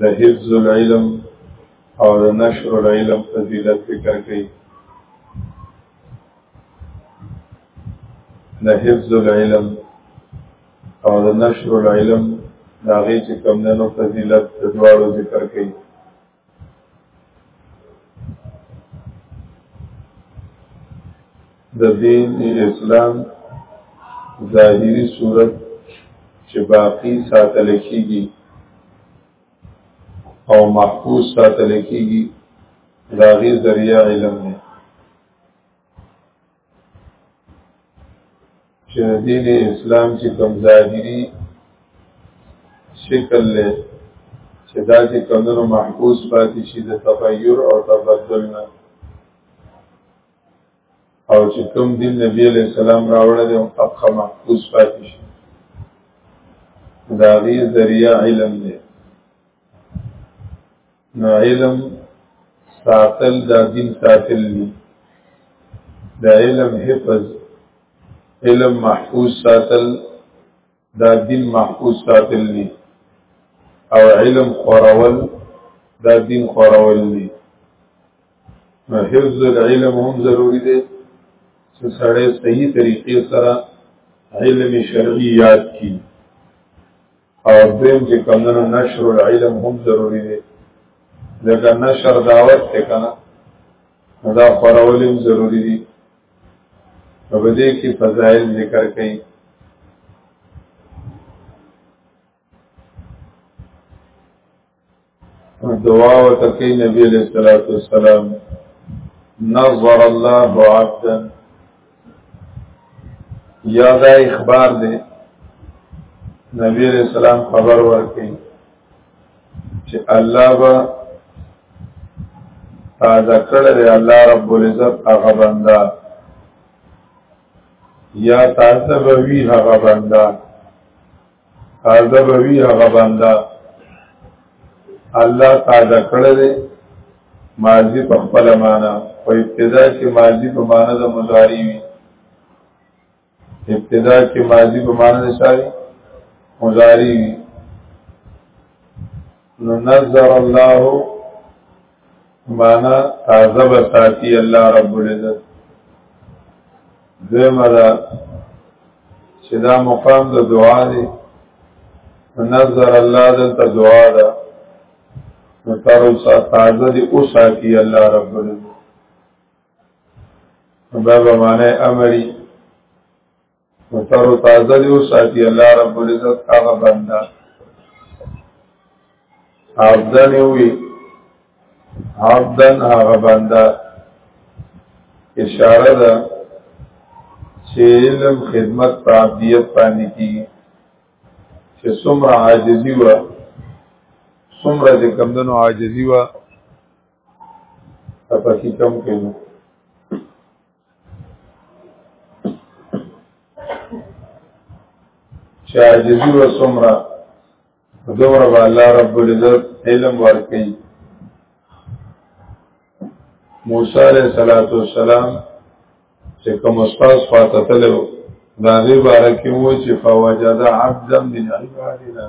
د حفظ العلم او د نشر العلم فضیلت ذکر کړي د حفظ العلم او د نشر العلم دا غي چې کم دنو فضیلت د دواړو ذکر کړي د دین اسلام ظاهری صورت چې باقی ساتل کیږي او محفوظ ساتل کیږي داغي ذریعہ علم نه چې د دین اسلام چې کوم ظاهري شکل له چې دا چې کمونو محفوظ پاتې شي د تغیر او تبدل نه او چې کوم دین نبی علیہ السلام راوړل دی هغه محفوظ پاتې شي دا غي ذریعہ علم دی نو علم ساتل دا دین ساتل دی دا علم حفظ علم محفوظ ساتل دا دین محفوظ ساتل دی او علم خورول دا دین خورول دی نو حفظ العلم هم ضروری دی چې سړی صحیح طریقې سره علم شرعي یاد کړي او دویم چې کمونو نشر العلم هم ضروری دی ځکه نشر دعوت ته کنه دا خورول هم ضروری دی په دې کې فضایل ذکر کړي دعا او تکي نبی علیہ الصلوۃ والسلام نظر الله عبدا یا دا اخبار دی نبی علیہ السلام خبر ورکړي چې الله با تازه کړل الله رب العزت هغه بنده یا تاسو به وی هغه بنده تازه به وي هغه بنده الله تازه کړی دی ماضي په خپل معنا په ابتدا کې ماضي په معنا د مضاري وي ابتدا کې ماضي په معنا د شاوي مضاري وي نو نظر الله معنا تازه بساتی الله رب العزت دویمه ده چې دا مقام د دعا دی نظر الله دلته دعا ده نو تر اوسه تازه دی اوساتی الله رب العزت بابا معنی امری وتر تازه دیو ساتي الله رب العزت هغه بنده عبدن وی عبدن هغه بنده اشاره ده چې علم خدمت په عبدیت باندې کیږي چې څومره عاجزي و څومره د کمدنو عاجزي و په کې کم کینو چې عاجزي وسمره دومره به الله رب العزت علم ورکړي موسی علیہ الصلوۃ والسلام چې کوم استاد فاته تلو دا غي بارکه وو چې فوجد عبدا من عبادنا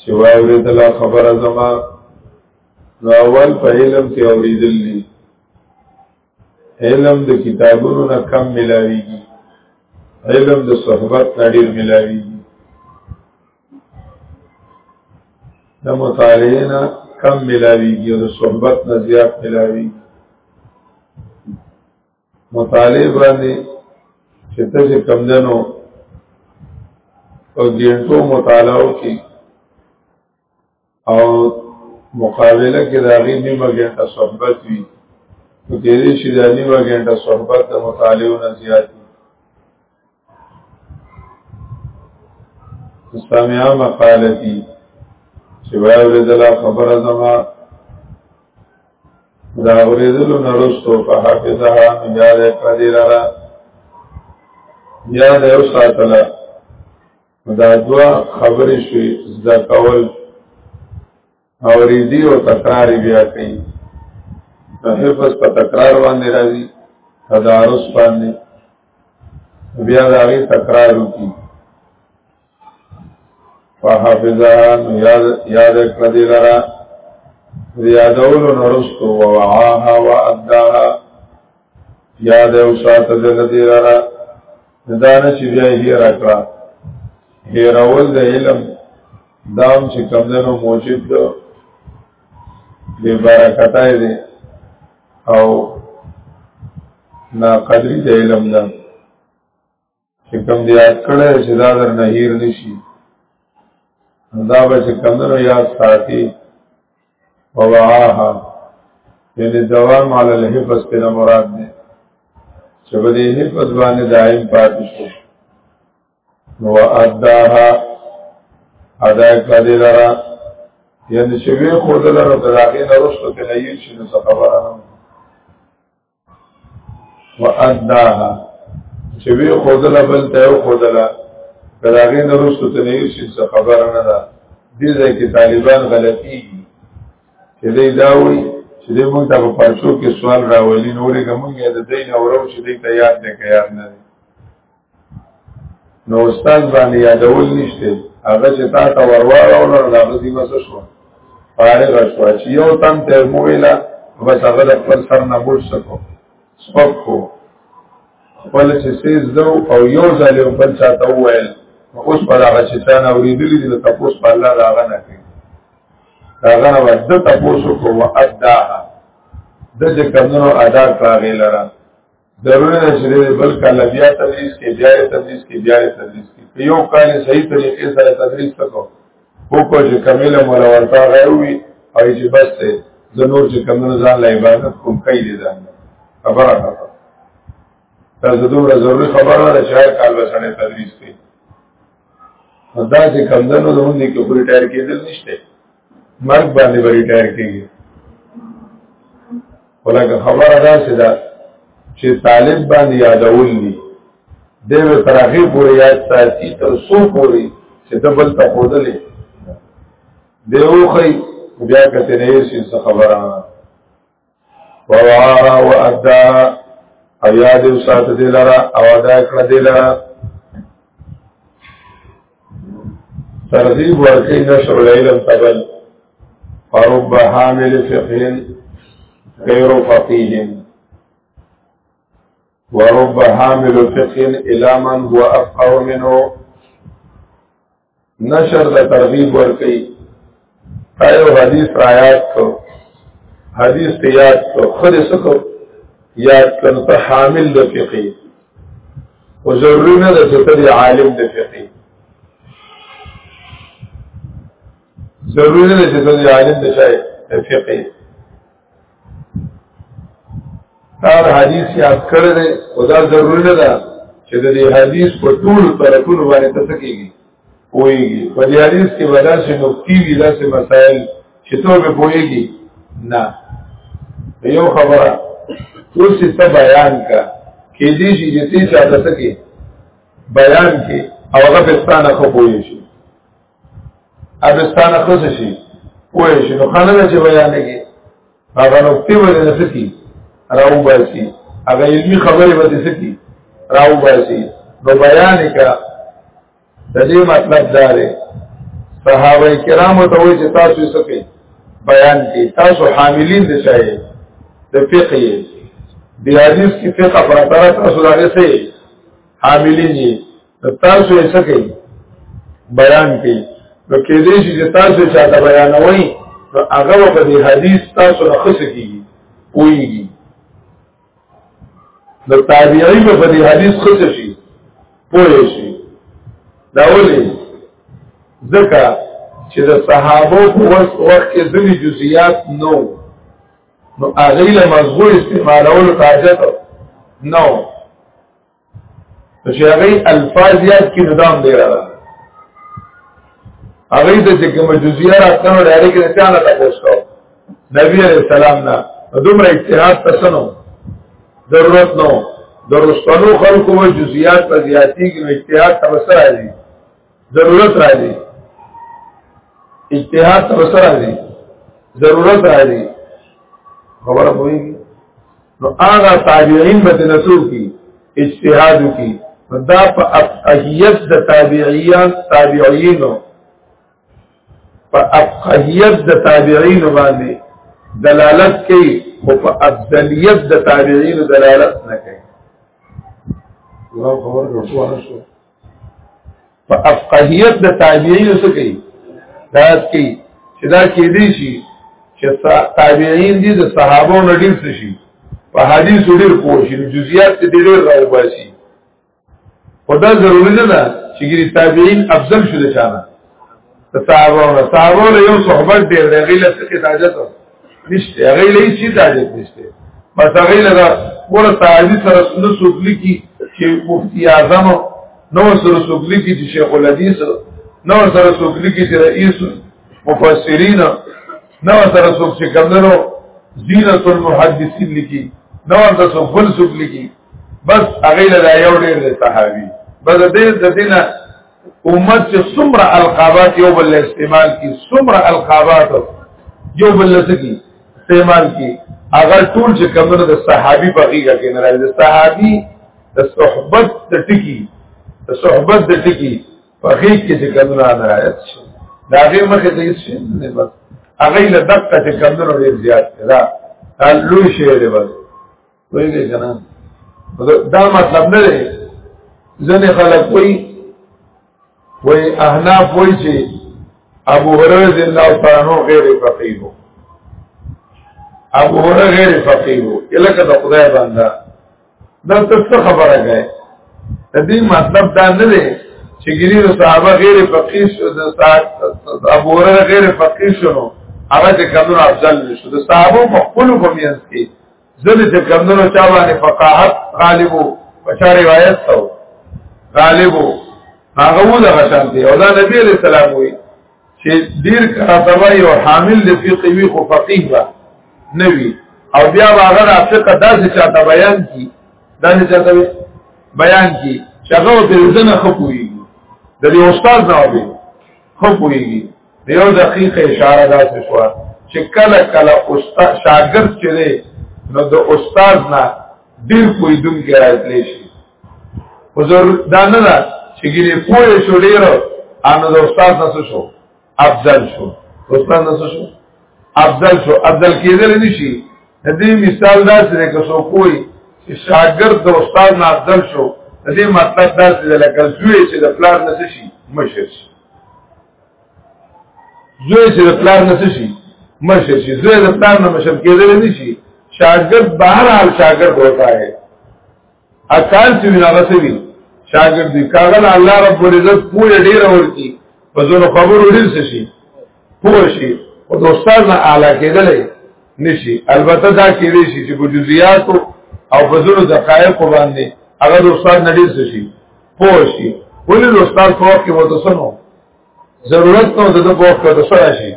چې وای ورېدل خبره زما نو اول په علم کې اورېدل دي علم د کتابونو نه کم ملاويږي علم د صحبت نه ډېر ملاويږي د مطالعې نه کم ملاويږي او د صحبت نه زیات ملاويږي مطالب باندې چې ته چې کم دنو او ګینټو مطالعو کې او مقابله کې د هغې نیمه ګنټه صحبت وي نو کېدای شي دا نیمه ګنټه صحبت د مطالعو نه زیات وي سامعه مقاله دي چې وایي ورځل خبره زما دا ورځل نرستو په حافظه بیا د قدیر را بیا د یو ساتله دا دوا خبرې شي زده کول او ریدی او تکرار بیا کوي حفظ په تکرار باندې راځي تدارس باندې بیا دا غي تکرار وکي فحافظا یاد یاد کړ دې لرا زیادول نرستو ووعاها واداها یاد او سات دې دې لرا دا نه چې بیا یې راکړه هیرول د علم دام چې کمدنو موجب دو بے برکتای دی او نا قدری دی علم دا چې کم دی یاد کړی چې دا در نه هیر نشي دا به چې کمدنو یاد ساتي ووعاها یعنی دوام علی الحفظ پینا مراد دی چې په دې حفظ باندې دائم پاتې شو نو اداها ادا کړی لرا یعنی چې وی خو دلته دراغې نرسته ته نه یی چې نو خبره نه واداها چې وی خو دلته بل ته خو دلته دراغې نرسته ته نه یی چې خبره نه ده دې ځای کې طالبان غلطي چې دې دا وایي چې دې موږ ته په پښتو کې سوال راولي نورې کومه د دې نه ورو چې دې ته یاد نه کوي یاد نه نو استاد باندې یادول نشته هغه چې تا ته ورواړو نو هغه دې مسو شو فارغ شو چې یو تن ته مو ویلا بس هغه د خپل سر نه بوج سکو سپک کو خپل چې سیز دو او یو ځل یو بل چاته وویل اوس په هغه چې تا نه ورېدلې دي ته اوس په الله دا غنه کوي دا غنه ود ته اوس کو وعداها د چې کمنو ادا کړی لره ضروري نه چې دې بل کال بیا تدریس کې بیا تدریس کې بیا تدریس کې یو کال صحیح طریقې سره تدریس وکړو په کو چې کمیل مولا ورته غوي او چې بس ته د نور چې کمنو ځان له عبادت کوم کوي دي ځان خبره ده دا زدوره ضروري خبره ده چې هر کال وسنه تدریس کې دا چې کمندونو زمونږ کې پوری ټایر کېدل نشته مرګ باندې به ریټایر کېږي ولکه خبره دا چې دا چې طالب باندې یادول دي د به ترغیب پورې یاد ساتي تر څو پورې چې د بل ته خودلې دیوخی بیا کته نه شي خبره ووارا و ادا او یاد او سات دی لرا او ادا کړه دی لرا ترغیب ورکی نشر العلم تبل فرب حامل فقه غیر فقیه ورب حامل فقه الى من هو افقه منه نشر له ترغیب ورکي ایو حدیث آیات کو حدیث ته یاد کو خود سکو یاد کړو ته حامل د فقې او ضروري نه ده چې ته عالم د فقې ضروري نه ده چې ته عالم د شای فقې دا حدیث یاد کړی دی او دا ضروري نه ده چې د دې حدیث په ټول طرفونو باندې تاسو کېږي وایي په دې حدیث کې ودا چې نقطې دي داسې مسائل چې ته به پوهېږي نه یو خبره اوس ته بیان کا کې دې شي چې ته چاته سکے بیان کې او هغه پښتانه خو پوهې شي ابستانه خص شي وای شي نو خانه چې بیان کې هغه نقطې ولې نسکی راو باسي هغه علمي خبرې به نسکی راو باسي نو بیان کا د دې مطلب دا دی صحابه کرامو ته وایي چې تاسو یې سکه بیان کې تاسو حاملین دي شای د فقه یې د حدیث کې فقه پر تاسو راغسي حاملین یې تاسو یې څه کوي بیان کوي نو کې دې چې تاسو چاته بیانوي نو هغه په دې حدیث تاسو نه خسه کیږي پويږي نو تابعی په دې حدیث خسه شي پوي شي دا ولې ځکه چې د صحابه په وخت کې ځینې جزئیات نو نو هغه له مزغول استعمالولو حاجت نو چې هغه الفاظ یاد کې ندام دی را هغه د چې کوم جزئیه راکنو ډایرک نه چانه تاسو کو نبی علیہ السلام نه دومره اجتهاد تسنو ضرورت نو درستلو خلقو جزئیات په زیاتی کې اجتهاد تبصره دي ضرورت راځي اجتهاد سره سره راځي ضرورت راځي خبره کوي نو هغه تابعین به نسو کی اجتهاد کی دا په افقهیت د تابعیان تابعینو په افقهیت د تابعینو باندې دلالت کوي او په افضلیت د تابعینو دلالت نه کوي الله خبر ورته شو په افقهیت د تابعین څه کوي دا کوي چې دا کې دي شي چې تابعین دي د صحابو نه ډیر څه شي په حدیث ډیر پوه شي جزئیات دې ډیر راوباسي خدا ضروري نه ده چې ګری تابعین افضل شول شانه صحابه او صحابه له یو صحبت ډیر دی غیله څه حاجت نشته غیله هیڅ حاجت نشته بس غیله دا ور صحابي سره سنت سوګلی کی چې مفتی اعظم نو سره سوګلی کی چې شیخ الحدیث نو سره سوګلی کی چې رئیس مفسرین نو سره سوګ چې کمندرو زینت المحدثین لکی نو سره سوګ فل سوګلی کی بس غیله دا یو ډیر دی صحابي بس دې د دینه امت چې څومره القابات یو بل استعمال کی څومره القابات یو بل لسکی استعمال کی اگر ټول چې کمنو د صحابي په غیږه کې نه راځي د صحابي د صحبت د ټکی د صحبت د ټکی په غیږ کې چې کمنو نه راځي دا غي مخه دې شي نه بس هغه له دقه چې کمنو ډیر زیات کړه لوی شی دی بس ویږي کنه دا مطلب نه دی ځنې خلک وایي وایي احناف وایي چې ابو هريره رضی الله تعالی عنہ غیر فقيه وو ابو هريره غیر فقيه وو الکه د خدای بندا دا څه خبره کوي د دې مطلب دا نه دی چې ګری د صحابه غیر فقيه شو د ابو هريره غیر فقيه شو هغه د کمنو افضل شو د صحابه په خپل کومیاس کې ځل چې کمندونو چا باندې فقاهت غالبو په چا روایت ته غالبو هغه و دغه شان دی او دا نبی علیہ السلام وی چې ډیر کاتبه یو حامل د فقه وی خو فقيه با نوی او بیا هغه د فقه داسې چاته بیان کی داسې چاته بیان کی چې هغه په ځنه خپوي د دې استاد نه وي خپويږي دیو دقیق اشاره دا شو چې کله کله استاد شاګرد چې دی نو د استاد نه ډیر کوی دن کې راځلی شي حضور دا نه دا چې ګری پوهه شو ډیر ان د استاد نه شو افضل شو استاد نه شو افضل شو افضل کېدل نشي د دې مثال دا چې که څوک کوی چې شاګرد د استاد نه افضل شو د دې مطلب دا چې لکه زوی چې د پلار نه شي مشر شي زوی چې د پلار نه شي مشر شي زوی د پلار نه مشر کېدل نه شي شاګرد بهر حال شاګرد ہوتا ہے اکال چې وینا غسوي شاګرد دی کاغل الله رب العزت پوره ډیر ورکی په زونو خبرو ډیر شي پوه شي او د استاد نه اعلی کېدل نشي البته دا کېدې شي چې په جزئیات او په زونو دقایق باندې هغه د استاد نه ډیر شي پوښتنه ولې نو استاد په وخت کې متصنو ضرورت نو د په وخت کې د سره شي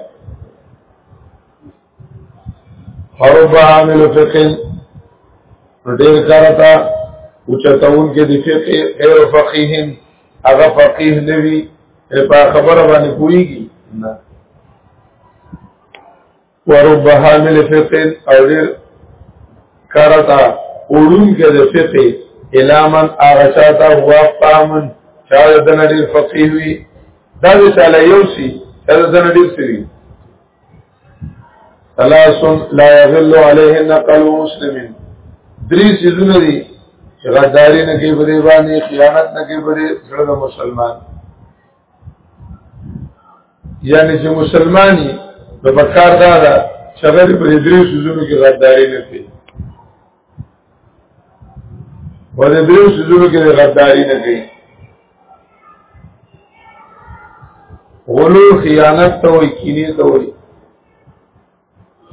حرب عامل فقه ډېر کارتا او چتاون کې د فقه غیر فقیهن هغه فقیه نوي په خبره باندې پوریږي نه ورب حامل فقه او ډیر کرتا اولون کې د فقه الامن هغه چاته هوا فامن چا د نړۍ فقيه وي دا د چاله یو شي دا د نړۍ سری ثلاث لا يغل عليهن قلب مسلم درې سيزونه دي غداري نه کوي بری باندې خیانت نه کوي بری سره مسلمان یعنی چې مسلمانی نو په کار دا ده چې هغه په درې سوزونو کې غداري نه کوي په درې سوزونو کې غداري نه کوي غلو خیانت ته وي کینې ته وي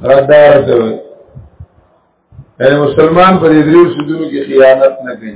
غدار ته وي مسلمان په درې سوزونو کې خیانت نه کوي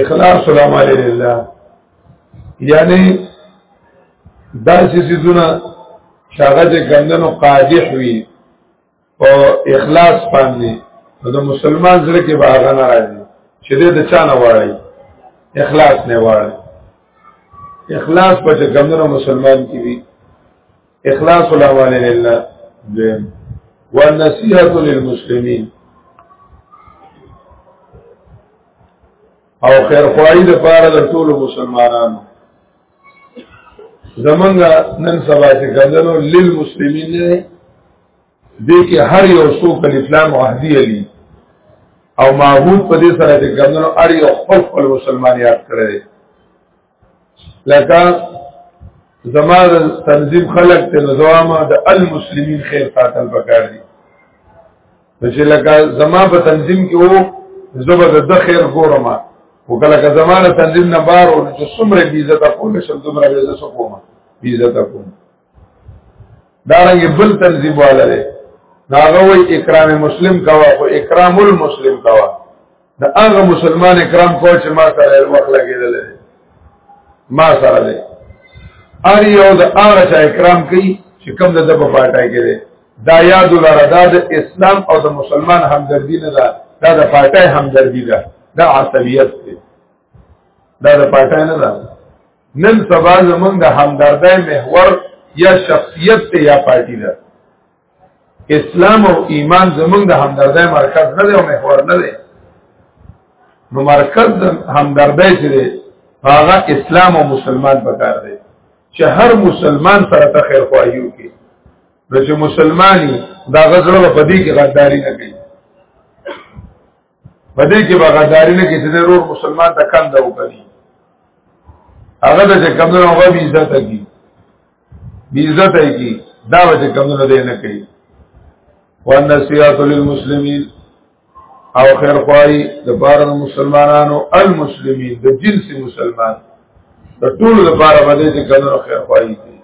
اخلاص العمل لله یعنی دا چې سيزونه شاغه چې ګندنو قادح وي او اخلاص باندې د مسلمان زړه کې باغ نه راځي چې دې د چا نه وړي اخلاص نه وړي اخلاص په چې ګندنو مسلمان کې وي اخلاص الاول لله دیم والنصيحه للمسلمين او خیر خوای د پاره د ټول مسلمانانو زمونږ نن سبا چې کندنو للمسلمین نه دې کې هر یو څوک اسلام عهدی علی او معبود په دې سره چې کندنو اړ یو خپل خپل مسلمان یاد کړی لکه زما د تنظیم خلق ته نظامه د المسلمین خیر ساتل پکار دي چې لکه زما په تنظیم کې وو زبر د خیر ګورم او کله که زمانه تنظیم نه بار او چې څومره بی عزت کوم شم دومره بی عزت کوم بی عزت کوم دا رنګ بل تنظیم والا دی ناغوی اکرام مسلم کوا خو اکرام المسلم کوا د هغه مسلمان کرام کو چې ما سره وخت لګیدل ما سره دی ار یو د هغه چا کرام کوي چې کوم د په پټای کې دی دا یاد لره دا د اسلام او د مسلمان همدردی نه ده دا د پټای همدردی ده دا عصبیت دی دا د پټای نه ده نن سبا زمونږ د همدردۍ محور یا شخصیت ته یا پارټی ده اسلام او ایمان زمونږ د همدردۍ مرکز نه دی او محور نه دی نو مرکز د همدردۍ چې دی هغه اسلام او مسلمان پکار دی چې هر مسلمان سره ته خیر خواهی وکړي نو چې مسلمانی دا غزړه په دې کې غداری نه کوي پدې کې به غداری نه کې چې ضرور مسلمان ته کند وکړي هغه د کمزور هغه بي عزت کی بي عزت کی دا به کمزور دی نه کوي والنصيحه للمسلمين او خیر خوای د بار مسلمانانو المسلمین د جنس مسلمان د ټول د بار باندې چې کله خیر خوای دي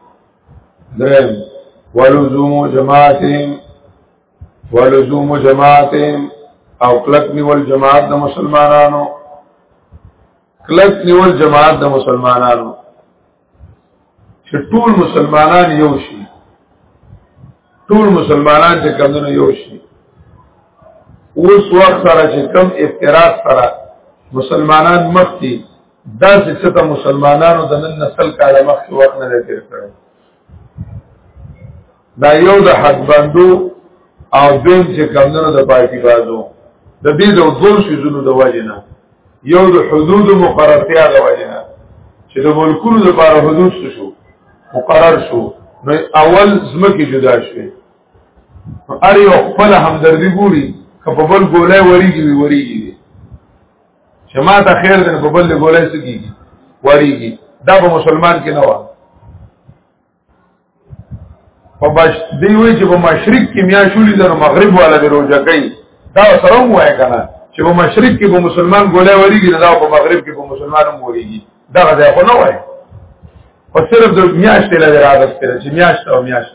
درم ولزوم جماعتهم ولزوم جماعتهم او کلک نیول جماعت د مسلمانانو کلک نیول جماعت د مسلمانانو چې ټول مسلمانان یو شي ټول مسلمانان چې کمونه یو شي اوس وخت سره چې کم افتراق سره مسلمانان مخ دي دا چې ته مسلمانانو د نن نسل کاله مخ وخت نه تیر کړو دا یو د حق بندو او دویم چې کمندونو د پارتی بازو د دې د ټول شیزونو د وجنه یو د حدود مقررتیا د وجنه چې د ملکونو لپاره حدود شو مقرر شو نو اول زمکه جدا شوه ار یو خپل همدردی ګوري کپبل ګولای وریږي وریږي چې ما ته خیر دې په بل ګولای سکیږي وریږي دا به مسلمان کې نه و په باش دی وی چې په مشرق کې میا شولې د مغرب والا د روزه کوي دا سره وای کنه چې په مشرق کې به مسلمان ګولای وریږي دا په مغرب کې به مسلمان هم وریږي دا غځه خو نه وای او صرف د میاشتې لاره راځي چې میاشت او میاشت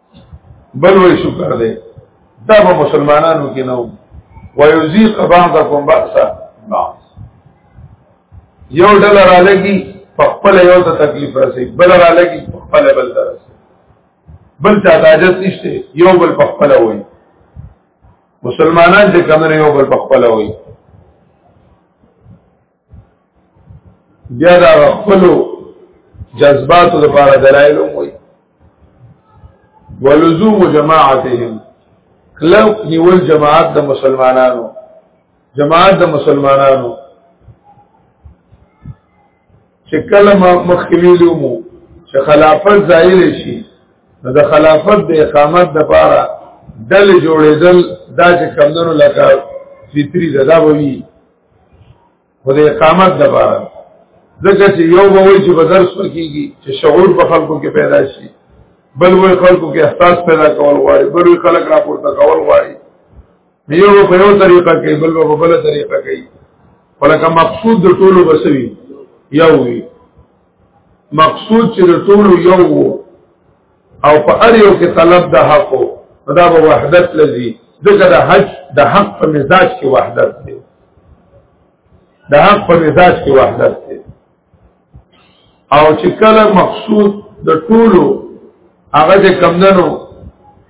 بل وی شکر دی دا په مسلمانانو کې نه ويذيق بعضكم بأس بعض یو ډل را لګي په خپل یو ته تکلیف راسي بل را لګي په خپل بل درسي بل ته حاجت نشته یو بل په خپل وای مسلمانان چې کمنه یو بل په خپل وای بیا دا خپل جذبات د پاره دلایل وي ولزوم جماعتهم کلو نیول جماعت د مسلمانانو جماعت د مسلمانانو چې کله مخکویلو مو چې خلافت ظاهر شي نو د خلافت د اقامت د پاره دل جوړېدل دا چې کمندونو لکه فطری ده دا وی خو د اقامت لپاره ځکه چې یو به وایي چې په درس ورکیږي چې شعور په خلکو کې پیدا شي بل وایي خلکو کې احساس پیدا کول غواړي بل وایي خلک راپورته کول غواړي یو په یو طریقه کوي بل په بل طریقه کوي ولکه مقصود د ټولو بسوي یو وي مقصود چې د ټولو یو وو او په اړ یو کې طلب د حق دا به وحدت لذي دغه د حج د حق په مزاج کې وحدت دی د حق په مزاج کې وحدت دی او چې کله مقصود د ټولو هغه د کمندنو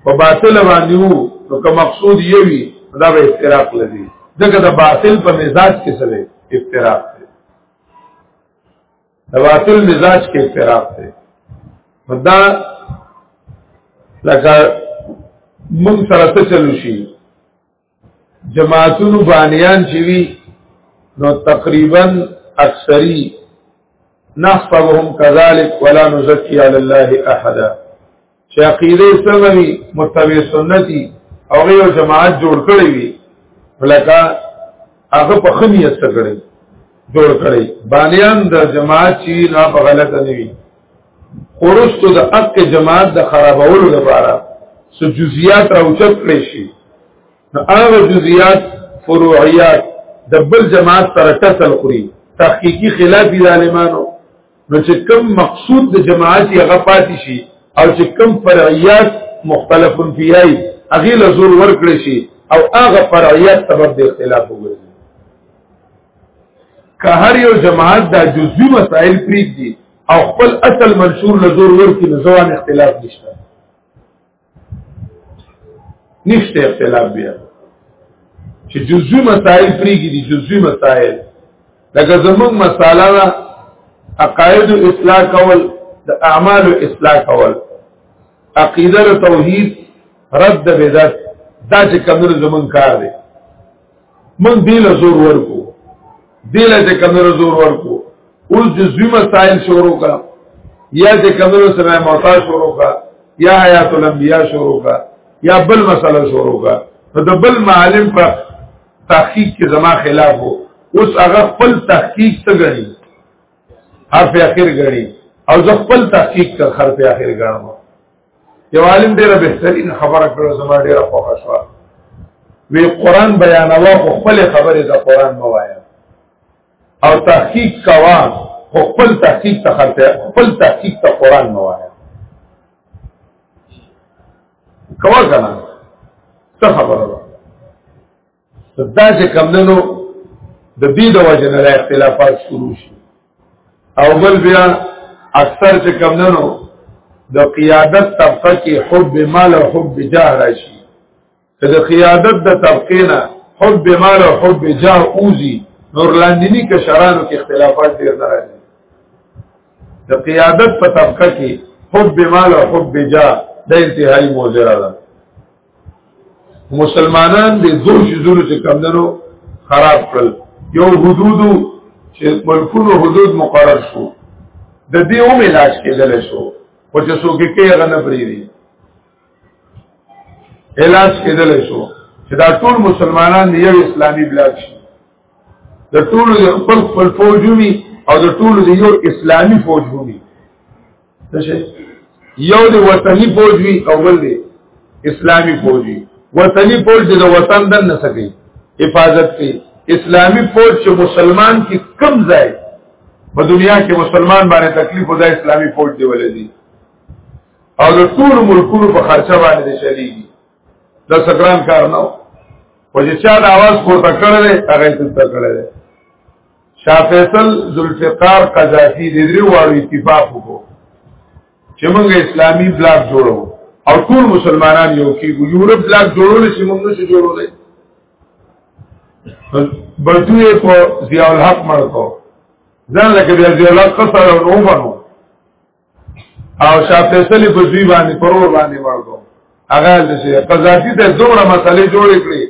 په باطل باندې وو نو که مقصود یې وي دا به افتراق لذي دغه د باطل په مزاج کې سره افتراق دا باطل مزاج کې اعتراف دی دا لکه موږ سره څه چلو شي جماعتونو بانیان چې وی نو تقریبا اکثری نحفظهم كذلك ولا نزكي على الله احدا چې عقیده سموي متبع سنتي او یو جماعت جوړ کړی وي ولکه هغه په خنیت سره کړی جوړ کړی باندېان د جماعت چې نه په غلطه نه وي ورستو د حق جماعت د خرابولو لپاره سو جزئیات راوچت کړی شي نو هغه جزئیات فروعیات د بل جماعت سره ټسل خوري تحقیقی خلاف ظالمانو نو چې کم مقصود د جماعت یې غپاتی شي او چې کم فرعیات مختلفن فیای هغه له زور ورکړي شي او هغه فرعیات سبب د اختلاف وګرځي که هر یو جماعت دا جزوی مسائل پریږدي او خپل اصل منشور له زور ورکړي نو ځوان اختلاف نشته نشته اختلاف بیا چې جزوی مسائل پریږي دي جزوی مسائل لکه زموږ مساله ده عقاید اصلاح کول د اعمال اصلاح کول عقیده توحید رد بدعت دا چې کومه زمون کار دی من دې له زور ورکو دې له چې کمنو زور ورکو اوس جزوی مسائل شروع کا یا چې کمنو سره موتا شروع کا یا حیات الانبیاء شروع کا یا بل مسله شروع کا نو د بل معلم په تحقیق کې زما خلاف وو اوس هغه خپل تحقیق ته غړي حرف اخر غړي او زه خپل تحقیق ته حرف اخر غړم یو عالم ډیر بهترین خبره کړو زما ډیر خوښه شو وی قران بیانوا خو خپل خبره د قران موایا او تحقیق کوا خو خپل تحقیق ته خرته خپل تحقیق ته قران موایا کوا کنه څه خبره دا چې کمندنو د دې د وجه نه اختلافات شروع شي او بل بیا اکثر چې کمندنو د قیادت طبقه کې حب مال او حب جاه راشي د قیادت د طبقه نه حب مال او حب جاه اوزي نور لاندینی کشرانو کې اختلافات ډیر نه راځي د قیادت په طبقه کې حب مال او حب جاه د انتهایی موزره ده مسلمانان دې دوه شذور چې کم دنو خراب کړل یو حدود چې ملکونو حدود مقرر شو د دې هم علاج کېدل شو او چې څوک کې هغه نه پریری علاج کېدل شو چې دا ټول مسلمانان یو اسلامي بلاک شي د ټول خپل خپل فوجومي او د ټول یو اسلامي فوجومي یو دی وطنی فوج وی او بل دی اسلامی فوج وی وطنی فوج د وطن دن نه سکی حفاظت کوي اسلامی فوج چې مسلمان کی کم ځای په دنیا کې مسلمان باندې تکلیف ودا اسلامی فوج دی ولدي او د ټول ملکونو په خرچه باندې چلیږي دا سګران کار نه و چې چا د आवाज پورته کړل هغه ته کړل شاه فیصل ذوالفقار قذافی د درې واړو اتفاق وکړو چې موږ اسلامي بلاک جوړو او ټول مسلمانان یو کې یورپ بلاک جوړول چې موږ نشو جوړولای بلتوی په ضیاء الحق مرکو ځان لکه بیا ضیاء الحق قصر او نو بنو او شاه فیصل په دوی باندې پرور باندې ورکو هغه د شي قزاتی ته دومره مسلې جوړې کړې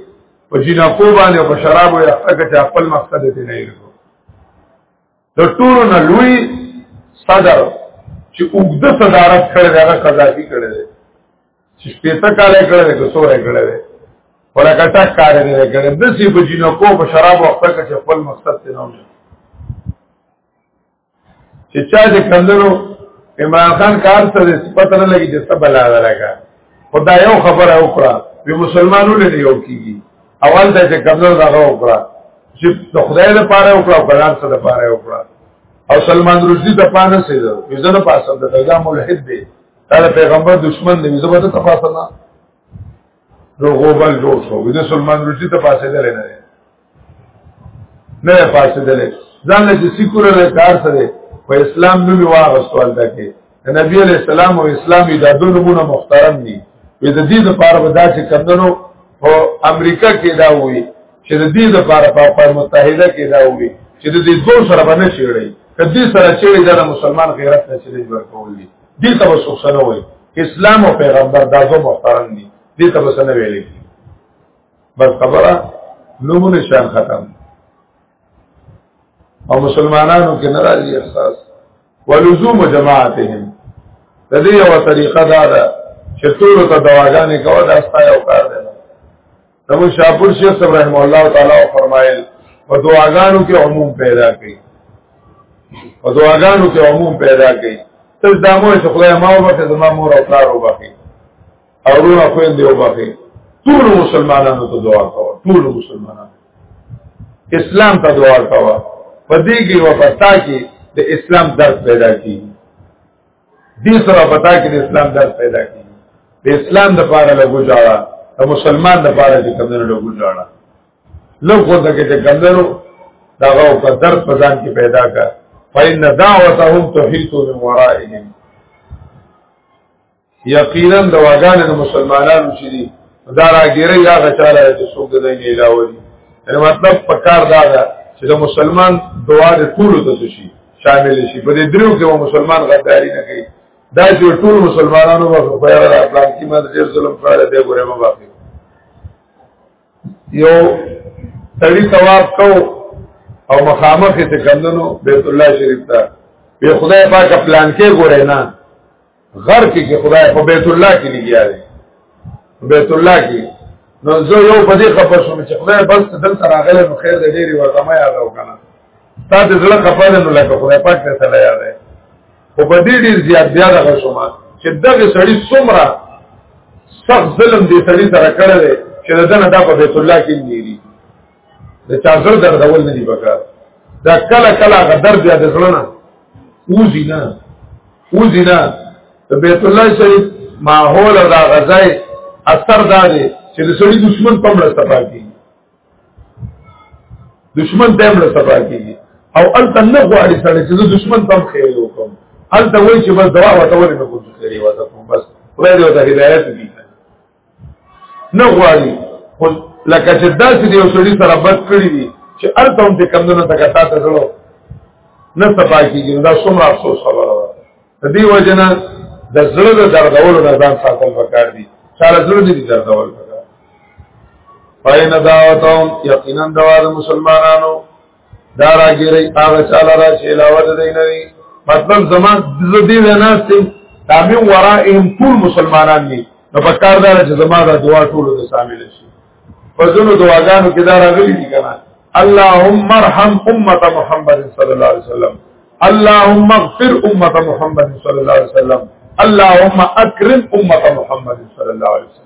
په جنا کو باندې او په شرابو یې هغه خپل مقصد ته نه لرو د ټولو نه لوی صدر چې وګد صدارت کړی دا قزاتی کړی دی چې شپېته کال کړی دی څو یې کړی دی ولکه ټک کار نه کړی د سی په جنا کو په شرابو هغه خپل مقصد ته نه چې چا چې کمدنو عمران خان کار سره پته نه لګي چې څه بلا ده لګا خدا یو خبره وکړه به مسلمانو له یو کیږي اول ته چې کمدنو دغه وکړه چې د خدای لپاره وکړه او بلار سره لپاره وکړه او سلمان رشدي د پانه سي ده وزنه پاسه د دغه ملحد دی دا پیغمبر دشمن دی زبرته تفاصله نو غوبل جوړ شو د سلمان رشدي ته پاسې دلې نه نه پاسې دلې ځان له سکول له کار سره په اسلام نومي واغستوال دکې نبی علی السلام او اسلام د دوه نمونه محترم دي په دې لپاره ودا چې کمندونو او امریکا کې دا وي چې د دې لپاره په اقوام متحده کې دا وي چې د دې دوه سره باندې چیړي کدي سره چیړي دا مسلمان غیرت نه چیړي ورکول دي دې ته وسوک سره وای اسلام او پیغمبر دا زو محترم دي دې ته وسنه ویلې بس خبره نمونه شان ختم او مسلمانانو کې ناراضي احساس ولزوم جماعتهم د دې یو طریقه دا ده چې ټول ته دواګانې کوي دا ستای او کار دی نو شاپور شیخ صاحب رحم الله تعالی فرمایل په دعاګانو کې عموم پیدا کړي په دعاګانو کې عموم پیدا کړي تل دا مو چې خدای ما وبخښي زما مور او پلار وبخښي او روح خوین دی وبخښي ټول مسلمانانو ته دعا کوه ټول مسلمانانو اسلام ته دعا کوه په دې کې وفتا کې د اسلام درد پیدا کیږي دې سره پتا کې د اسلام درس پیدا کړي د اسلام د پاره له ګوجاړه د مسلمان د پاره چې کمنو له ګوجاړه لو خو دغه چې کمنو داغه او قدر پزان کې پیدا کا فإن دعوتهم تحيط من ورائهم یقینا د واغان د مسلمانانو چې دي دا راګیره یا غچاله چې څوک د نه علاوه دي یعنی مطلب پکار دا ده چې د مسلمان دعا د ټول ته شي شامل شي په دې درو کې مسلمان غداری نه کوي دا چې ټول مسلمانانو په خبره را پلان کې ما ډېر ظلم کړی دی ګوره ما باندې یو تړي ثواب کو او مخامخ ته کندنو بیت الله شریف ته به خدای پاک پلان کې ګوره نه غر کې چې خدای په بیت الله کې لګیا دی بیت الله کې نو زه یو په دې خبر شوم چې خدای بس دلته راغلی نو خیر دې ډېری ورته ما یاد وکنه تا دې زړه خپه نه لکه خدای پاک ته سره یاد دی او په دې ډېر زیات بیا دغه شوم چې دغه سړی څومره سخت ظلم دې سړی سره کړی چې دنه دا په بیت الله کې نیری د چا زړه دردول نه دی پکار دا کله کله غ درد یا د زړه نه اوزی نه اوزی نه د بیت الله شریف ماحول دا غزای اثر دا دی چې د سړي دشمن په مړه صفا کیږي دشمن په مړه صفا کیږي او الته نه غواړي سړي چې د دشمن په خیر وکم الته وایي چې بس دوا وته ورنه کوم چې لري وته بس خدای دې وته هدایت دي نه غواړي خو لکه چې داسې دی یو سړي سره بد کړی دي چې هلته هم چې کمدنو ته کتا ته زړه نه صفا کېږي دا څومره افسوس خبره ده د دې وجه نه د زړه د دردولو نه ځان ساتل پکار دي چاله زړه دې دردول پکار پای نه دعوتهم یقینا دوا د مسلمانانو دا راګیری هغه چاله را چې علاوه ده دی نه وي مطلب زما د دې وینا سي دا مې ورائهم ټول مسلمانان دي نو په کار دا چې زما دا دعا ټول د شامل شي په ځینو دعاګانو کې دا راغلي دي کنه اللهم ارحم امه محمد صلی الله علیه وسلم اللهم اغفر امه محمد صلی الله علیه وسلم اللهم اکرم امه محمد صلی الله علیه وسلم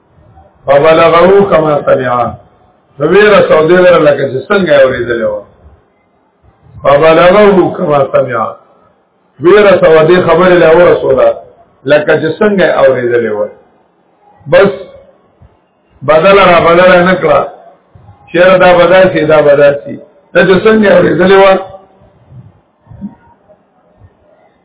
فبلغه کما سمعا نو ویره سعودي لره لکه چې څنګه اورېدل و فبلغه کما سمعا ویره سعودي خبره له رسوله لکه چې څنګه اورېدل و بس بدل را بدل نه کړه شعر دا بدل شي دا بدل شي دا چې څنګه اورېدل و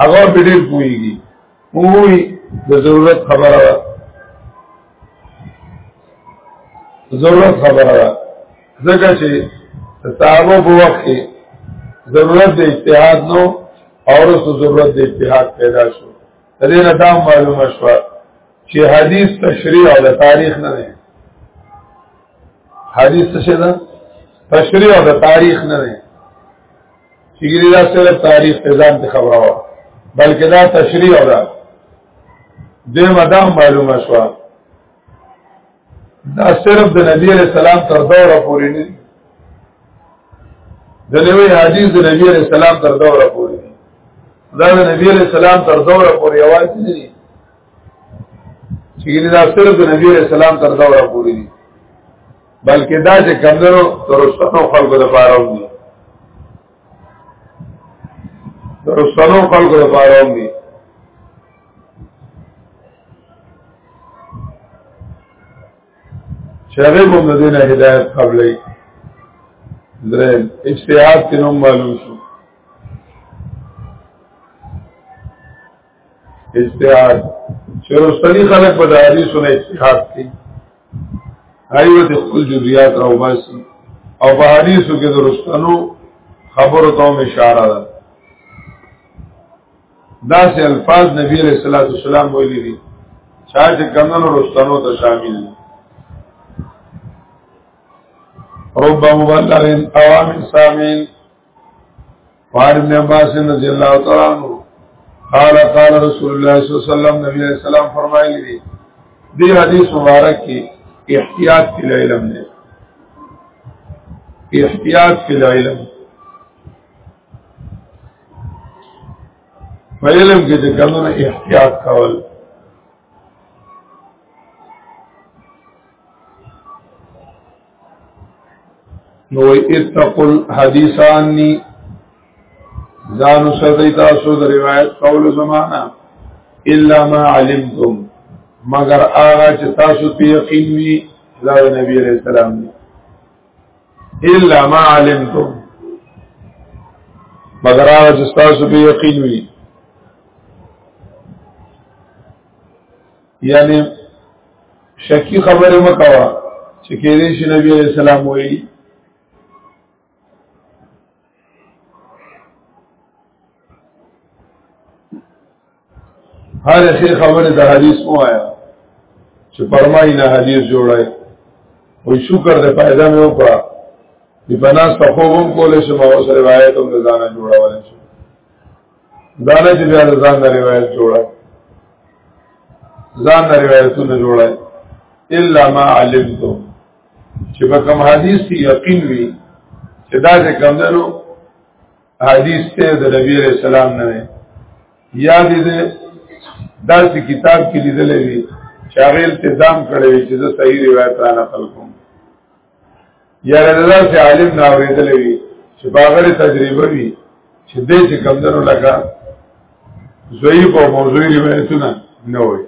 هغه په ډېر پوهیږي وګوري د ضرورت خبره ده ضرورت خبره ده ځکه چې صحابه په وخت کې ضرورت د اجتهاد نو او رسو ضرورت د اجتهاد پیدا شو د دې نه دا معلومه شو چې حدیث تشریع او د تاریخ نه دی حدیث څه ده تشریع او د تاریخ نه دی چې دا صرف تاریخ ته ځان ته خبره و بلکې دا تشریح ده دې مدام معلومه شو دا صرف د نبی علیہ السلام تر دوره پورې نه د نوې حدیث د نبی علیہ السلام تر دوره پورې دا د نبی علیہ السلام تر دوره پورې اواز نه دي چې دا صرف د نبی علیہ السلام تر دوره پورې دي بلکې دا چې کمدنو ترستنو خلقو د پاره وي ترستنو خلقو د پاره وي شغه مو مدینه هدایت قبلې درې اجتهاد تنو معلوم شو اجتهاد چې رسولي خلک په دایي سونه اجتهاد کوي ایوه د خپل جزئیات راو باسي او په حدیثو کې درستنو خبرو ته اشاره ده دا سه الفاظ نبی علیہ الصلوۃ والسلام ویلي دي چا چې کمنو رستنو ته شامل دي رب مبلغ اوامن سامین فارم ابن عباس رضی اللہ تعالی عنہ قال قال رسول الله صلی الله علیه وسلم نبی علیہ السلام فرمایلی دی دی حدیث مبارک کی احتیاط فی العلم نے احتیاط فی العلم فعلم کې د کمونه احتیاط کول نو اتقوا الحديث عني ځان سره تاسو د روایت قول زمانہ الا ما علمتم مگر هغه چې تاسو په یقین وی دا نبی عليه السلام دی الا ما علمتم مگر هغه چې تاسو په یقین وی یعنی شکی خبره مکوا چې کېدې شي نبی عليه السلام ویلي هر څه خبره د حدیث مو آیا چې فرمایي نه حدیث جوړای وي شکر دې پیدا مې وکړه په بناس په خوبم کولې شم او سره روایت هم ځانه جوړول شي دا نه چې بیا ځان نه روایت جوړه ځان نه روایتونه جوړه الا ما علمتو چې په کوم حدیث کې یقین وي چې دا چې کوم دنو حدیث ته د نبی علیہ السلام نه یا دې دا چې کتاب کې لیدلې وي چې هغه التزام کړی چې زه صحیح روایت را نقل کوم یا رضا سے عالم نه اوریدلې وي چې باغره تجربه وي چې دې چې کمندونو لگا ضعیف او موضوعي روایتونه نه وي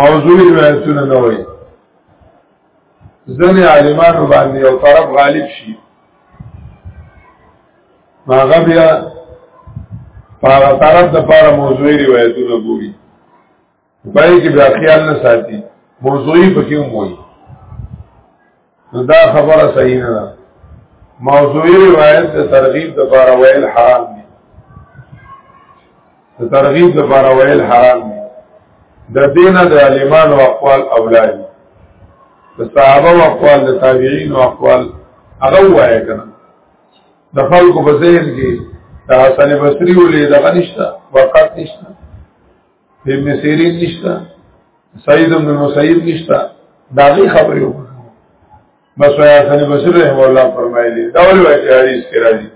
موضوعي روایتونه نه وي ځنې عالمانو باندې یو طرف غالب شي هغه بیا هغه طرف د پاره موضوعي روایتونه ګوري پای کې بیا خیال نه ساتي موضوعي پکې وایي نو دا خبره صحیح نه ده موضوعي روایت د ترغیب د بار ویل حرام دي د ترغیب د بار ویل حرام دي د دینه د عالمان او اقوال اولاد د صحابه او اقوال د تابعین او اقوال هغه وایي کنه د خلکو په ذهن کې د حسن بصري ولې د غنښت وقت نشته ابن سیرین نشتا سعید بن مسیب نشتا داغی خبری ہو بس وی حسن بسر رحم اللہ فرمائی لی دول وی چه حدیث کرا جی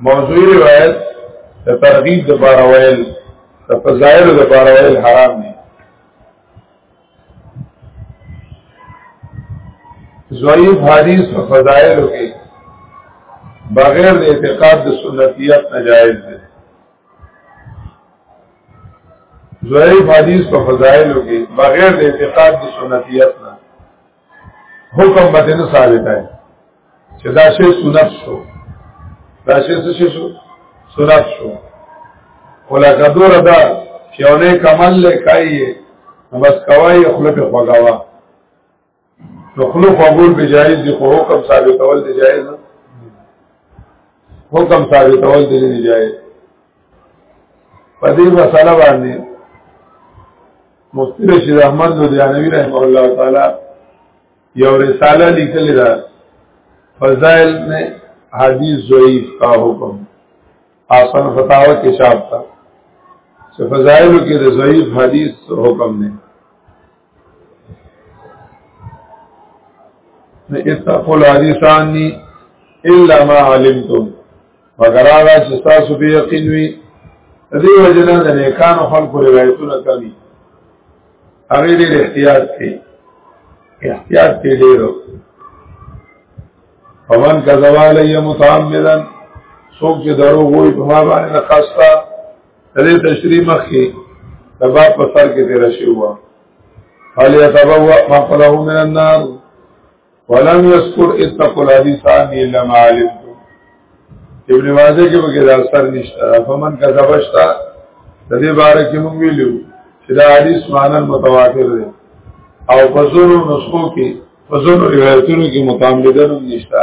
موضوعی روایت د ترغیب د بار ویل د فضائل د بار ویل حرام دي ضعیف حدیث په فضائل کې بغیر د اعتقاد د سنتیت ناجایز دي ضعیف حدیث په فضائلو کې بغیر د اعتقاد د سنتیت نه حکم باندې نه ثابت دی چې دا شی سنت شو دا شی څه شو سنت شو ولکه دور دا چې اونې کمل لکایې بس کوي خپل په خوګاوا نو خلو قبول به جایز دي خو حکم ثابتول دي جایز نه حکم ثابتول دي نه جایز په دې مسله باندې مفتی رشید احمد لودیانوی رحم الله تعالی یو رساله لیکلی ده فضائل میں حدیث ضعیف کا حکم آسان فتاوہ کے شاب تھا فضائل کے ضعیف حدیث حکم نے اتقوا الحديث عني الا ما علمتم مگر هغه چې تاسو به یقین وي دې وجنه د نیکانو خلکو روایتونه کوي هغه دې احتیاط کوي احتیاط دې ډیرو فمن کذوالی متعمدن سوک چې درو وای په ما باندې نقصتا دې تشریح مخکې تبا په سر کې تیر شي هوا هل يتبوا مقله من النار ولم يذكر اتقوا الحديث عن الا ما علم ابن ماجه کې به دا اثر نشته فمن کذبشتا د دې باره کې موږ ویلو چې دا حدیث معنی متواتر دی او په زورو نسخو کې په زورو روایتونو کې متعمدن نشته